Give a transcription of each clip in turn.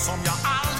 som jag aldrig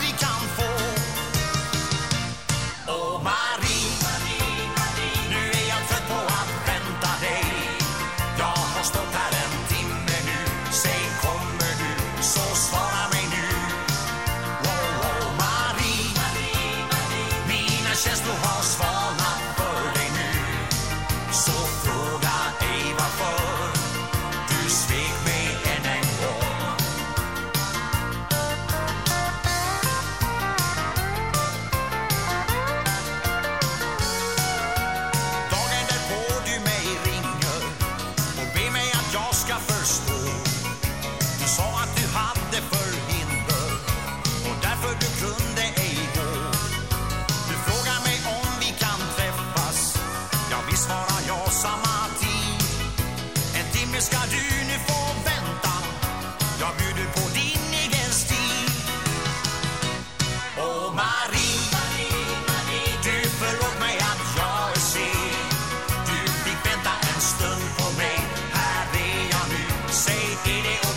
Did it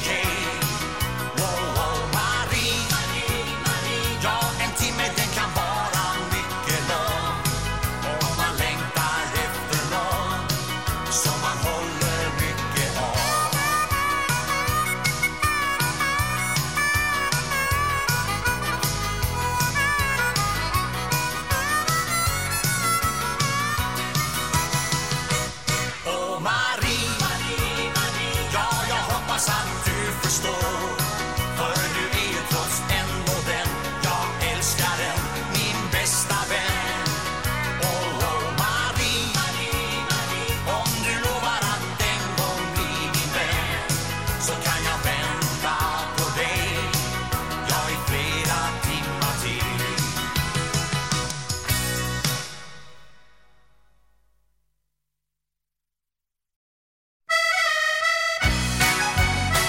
Can you